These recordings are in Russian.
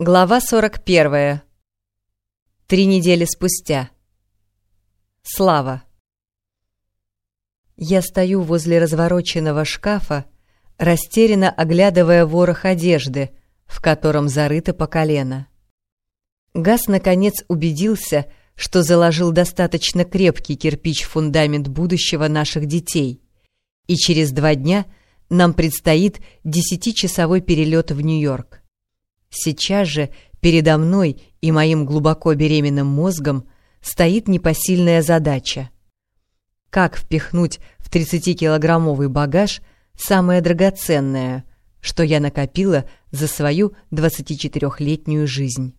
Глава 41. Три недели спустя. Слава. Я стою возле развороченного шкафа, растерянно оглядывая ворох одежды, в котором зарыто по колено. Газ, наконец, убедился, что заложил достаточно крепкий кирпич-фундамент будущего наших детей, и через два дня нам предстоит десятичасовой перелет в Нью-Йорк. Сейчас же передо мной и моим глубоко беременным мозгом стоит непосильная задача. Как впихнуть в 30-килограммовый багаж самое драгоценное, что я накопила за свою 24-летнюю жизнь?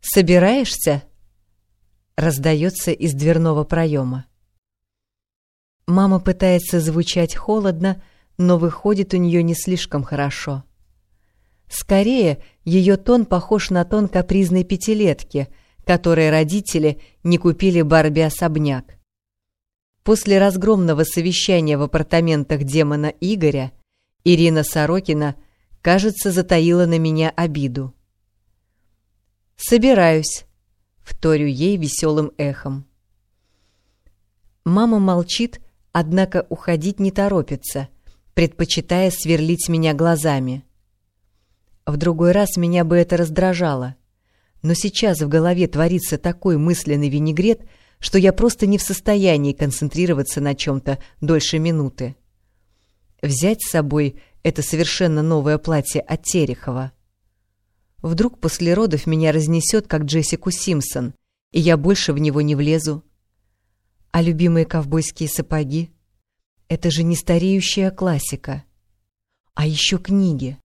«Собираешься?» — раздается из дверного проема. Мама пытается звучать холодно, но выходит у нее не слишком хорошо. Скорее, ее тон похож на тон капризной пятилетки, которой родители не купили Барби-особняк. После разгромного совещания в апартаментах демона Игоря Ирина Сорокина, кажется, затаила на меня обиду. «Собираюсь», — вторю ей веселым эхом. Мама молчит, однако уходить не торопится, предпочитая сверлить меня глазами. В другой раз меня бы это раздражало. Но сейчас в голове творится такой мысленный винегрет, что я просто не в состоянии концентрироваться на чем-то дольше минуты. Взять с собой это совершенно новое платье от Терехова. Вдруг после родов меня разнесет, как Джессику Симпсон, и я больше в него не влезу. А любимые ковбойские сапоги? Это же не стареющая классика. А еще книги.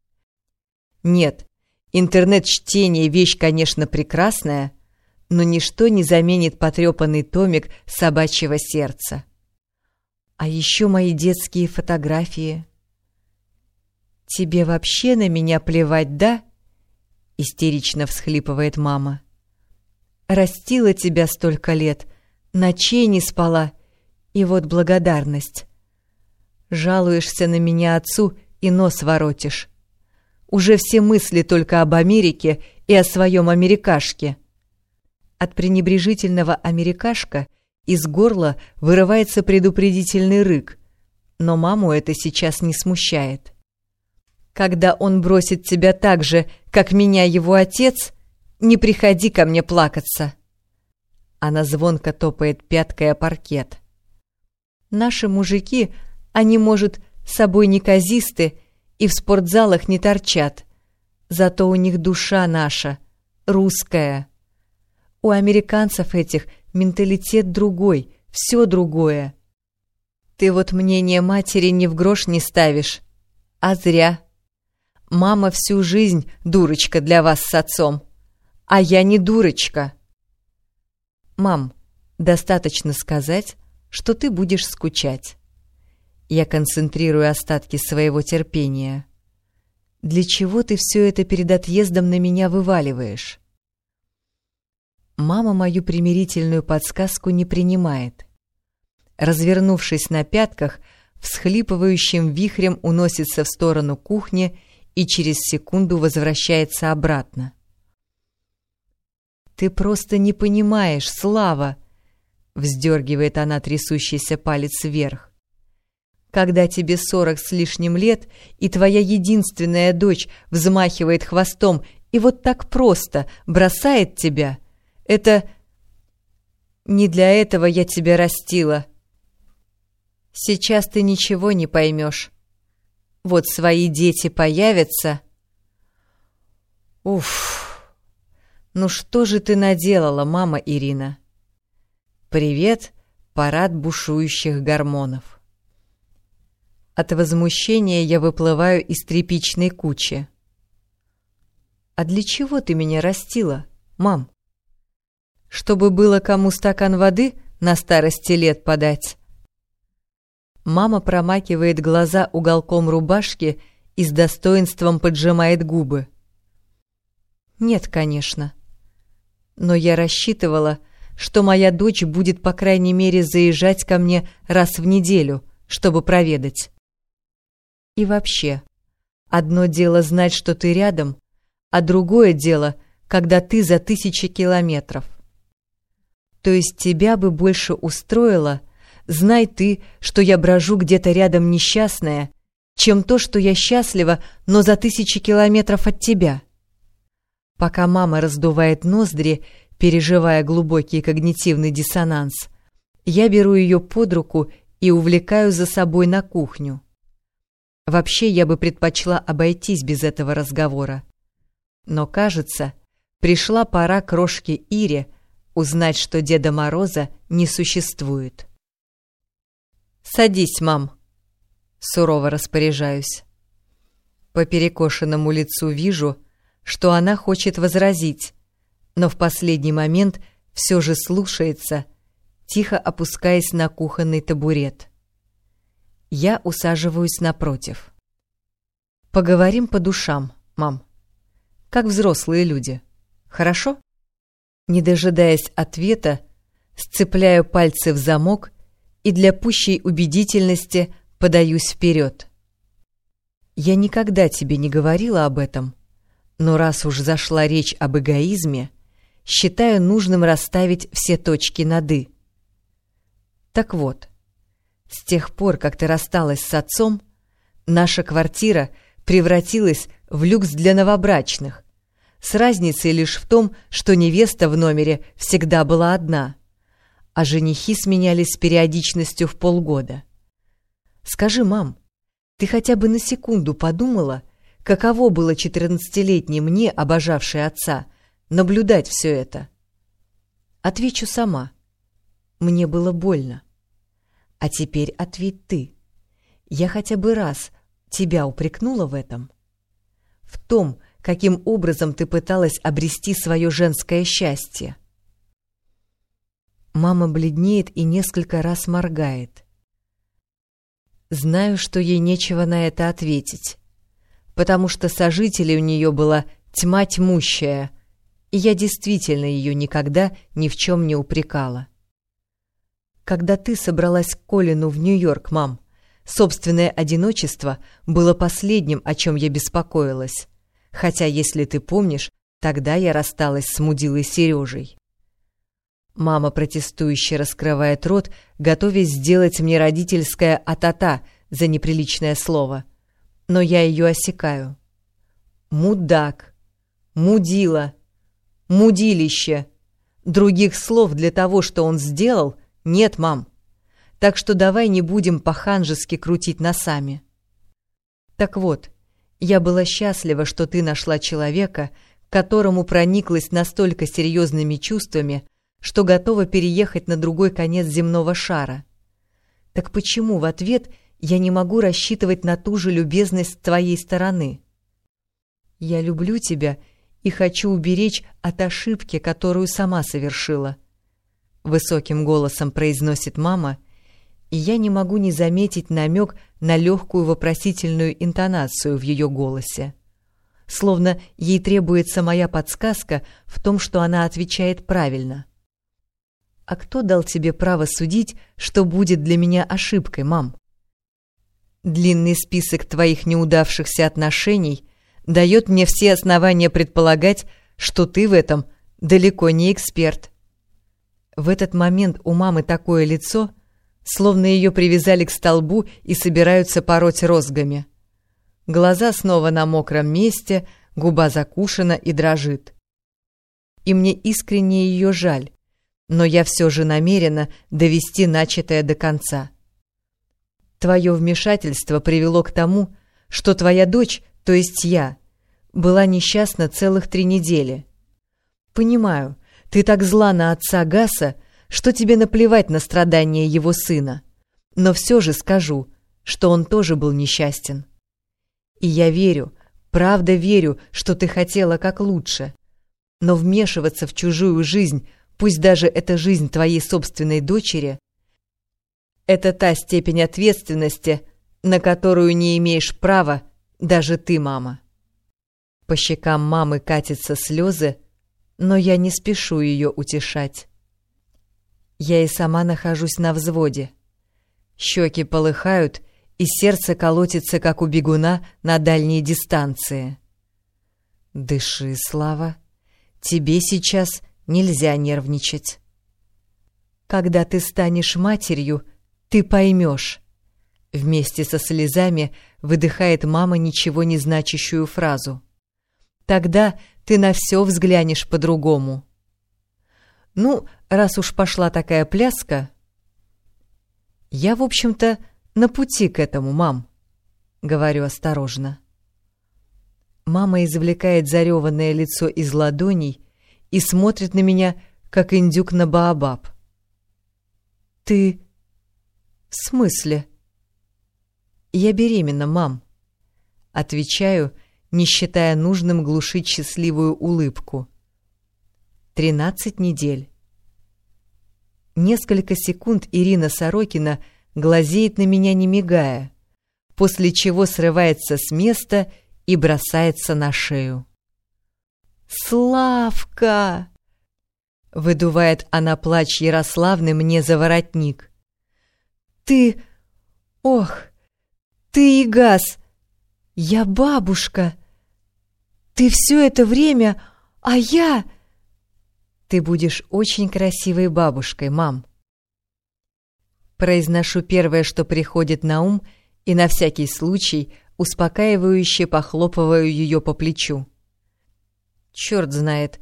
Нет, интернет-чтение — вещь, конечно, прекрасная, но ничто не заменит потрепанный томик собачьего сердца. А еще мои детские фотографии. «Тебе вообще на меня плевать, да?» — истерично всхлипывает мама. «Растила тебя столько лет, ночей не спала, и вот благодарность. Жалуешься на меня отцу и нос воротишь. Уже все мысли только об Америке и о своем америкашке. От пренебрежительного америкашка из горла вырывается предупредительный рык, но маму это сейчас не смущает. Когда он бросит тебя так же, как меня его отец, не приходи ко мне плакаться. Она звонко топает пяткой о паркет. Наши мужики, они, может, собой неказисты, и в спортзалах не торчат. Зато у них душа наша, русская. У американцев этих менталитет другой, все другое. Ты вот мнение матери ни в грош не ставишь. А зря. Мама всю жизнь дурочка для вас с отцом. А я не дурочка. Мам, достаточно сказать, что ты будешь скучать. Я концентрирую остатки своего терпения. Для чего ты все это перед отъездом на меня вываливаешь? Мама мою примирительную подсказку не принимает. Развернувшись на пятках, всхлипывающим вихрем уносится в сторону кухни и через секунду возвращается обратно. «Ты просто не понимаешь, Слава!» — вздергивает она трясущийся палец вверх когда тебе сорок с лишним лет, и твоя единственная дочь взмахивает хвостом и вот так просто бросает тебя, это... Не для этого я тебя растила. Сейчас ты ничего не поймешь. Вот свои дети появятся. Уф, ну что же ты наделала, мама Ирина? Привет, парад бушующих гормонов. От возмущения я выплываю из тряпичной кучи. «А для чего ты меня растила, мам? Чтобы было кому стакан воды на старости лет подать?» Мама промакивает глаза уголком рубашки и с достоинством поджимает губы. «Нет, конечно. Но я рассчитывала, что моя дочь будет, по крайней мере, заезжать ко мне раз в неделю, чтобы проведать. И вообще, одно дело знать, что ты рядом, а другое дело, когда ты за тысячи километров. То есть тебя бы больше устроило, знай ты, что я брожу где-то рядом несчастная, чем то, что я счастлива, но за тысячи километров от тебя. Пока мама раздувает ноздри, переживая глубокий когнитивный диссонанс, я беру ее под руку и увлекаю за собой на кухню. Вообще я бы предпочла обойтись без этого разговора. Но, кажется, пришла пора крошке Ире узнать, что Деда Мороза не существует. «Садись, мам», — сурово распоряжаюсь. По перекошенному лицу вижу, что она хочет возразить, но в последний момент все же слушается, тихо опускаясь на кухонный табурет. Я усаживаюсь напротив. «Поговорим по душам, мам. Как взрослые люди. Хорошо?» Не дожидаясь ответа, сцепляю пальцы в замок и для пущей убедительности подаюсь вперед. Я никогда тебе не говорила об этом, но раз уж зашла речь об эгоизме, считаю нужным расставить все точки над «и». Так вот, с тех пор, как ты рассталась с отцом, наша квартира превратилась в люкс для новобрачных, с разницей лишь в том, что невеста в номере всегда была одна, а женихи сменялись с периодичностью в полгода. Скажи, мам, ты хотя бы на секунду подумала, каково было четырнадцатилетней мне, обожавшей отца, наблюдать все это? Отвечу сама. Мне было больно. А теперь ответь ты. Я хотя бы раз тебя упрекнула в этом? В том, каким образом ты пыталась обрести свое женское счастье. Мама бледнеет и несколько раз моргает. Знаю, что ей нечего на это ответить, потому что сожителей у нее была тьма тьмущая, и я действительно ее никогда ни в чем не упрекала. Когда ты собралась к Колину в Нью-Йорк, мам, собственное одиночество было последним, о чем я беспокоилась. Хотя, если ты помнишь, тогда я рассталась с мудилой Сережей. Мама протестующе раскрывает рот, готовясь сделать мне родительское «а-та-та» за неприличное слово. Но я ее осекаю. Мудак, мудила, мудилище. Других слов для того, что он сделал, нет, мам. Так что давай не будем по-ханжески крутить носами. Так вот, я была счастлива, что ты нашла человека, которому прониклась настолько серьезными чувствами, что готова переехать на другой конец земного шара. Так почему в ответ я не могу рассчитывать на ту же любезность с твоей стороны? Я люблю тебя и хочу уберечь от ошибки, которую сама совершила. Высоким голосом произносит мама — и я не могу не заметить намек на легкую вопросительную интонацию в ее голосе. Словно ей требуется моя подсказка в том, что она отвечает правильно. «А кто дал тебе право судить, что будет для меня ошибкой, мам?» «Длинный список твоих неудавшихся отношений дает мне все основания предполагать, что ты в этом далеко не эксперт». В этот момент у мамы такое лицо — словно ее привязали к столбу и собираются пороть розгами. Глаза снова на мокром месте, губа закушена и дрожит. И мне искренне ее жаль, но я все же намерена довести начатое до конца. Твое вмешательство привело к тому, что твоя дочь, то есть я, была несчастна целых три недели. Понимаю, ты так зла на отца Гаса, что тебе наплевать на страдания его сына, но все же скажу, что он тоже был несчастен. И я верю, правда верю, что ты хотела как лучше. Но вмешиваться в чужую жизнь, пусть даже это жизнь твоей собственной дочери, это та степень ответственности, на которую не имеешь права даже ты, мама. По щекам мамы катятся слезы, но я не спешу ее утешать. Я и сама нахожусь на взводе. Щеки полыхают, и сердце колотится, как у бегуна на дальней дистанции. Дыши, Слава. Тебе сейчас нельзя нервничать. Когда ты станешь матерью, ты поймешь. Вместе со слезами выдыхает мама ничего не значащую фразу. Тогда ты на все взглянешь по-другому. Ну, раз уж пошла такая пляска... Я, в общем-то, на пути к этому, мам, — говорю осторожно. Мама извлекает зареванное лицо из ладоней и смотрит на меня, как индюк на Баобаб. «Ты... в смысле?» «Я беременна, мам», — отвечаю, не считая нужным глушить счастливую улыбку. «Тринадцать недель». Несколько секунд Ирина Сорокина глазеет на меня, не мигая, после чего срывается с места и бросается на шею. «Славка!» — выдувает она плач Ярославны мне за воротник. «Ты... Ох, ты и газ! Я бабушка! Ты все это время, а я...» «Ты будешь очень красивой бабушкой, мам!» Произношу первое, что приходит на ум, и на всякий случай успокаивающе похлопываю ее по плечу. Черт знает,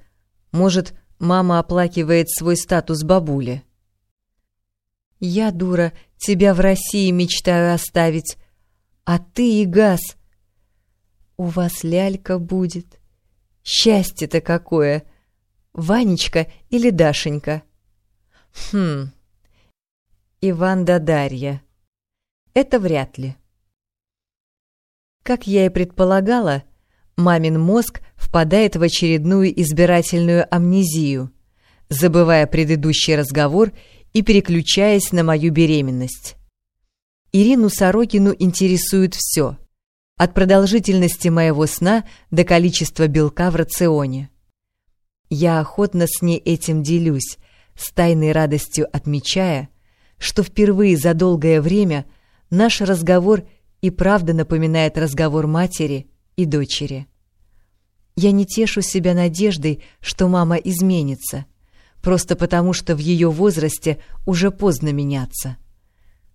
может, мама оплакивает свой статус бабули. Я, дура, тебя в России мечтаю оставить, а ты и газ. У вас лялька будет. Счастье-то какое! Ванечка или Дашенька? Хм, Иван да Дарья. Это вряд ли. Как я и предполагала, мамин мозг впадает в очередную избирательную амнезию, забывая предыдущий разговор и переключаясь на мою беременность. Ирину Сорокину интересует все, от продолжительности моего сна до количества белка в рационе. Я охотно с ней этим делюсь, с тайной радостью отмечая, что впервые за долгое время наш разговор и правда напоминает разговор матери и дочери. Я не тешу себя надеждой, что мама изменится, просто потому что в ее возрасте уже поздно меняться.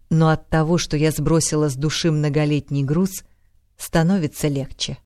Но от того, что я сбросила с души многолетний груз, становится легче.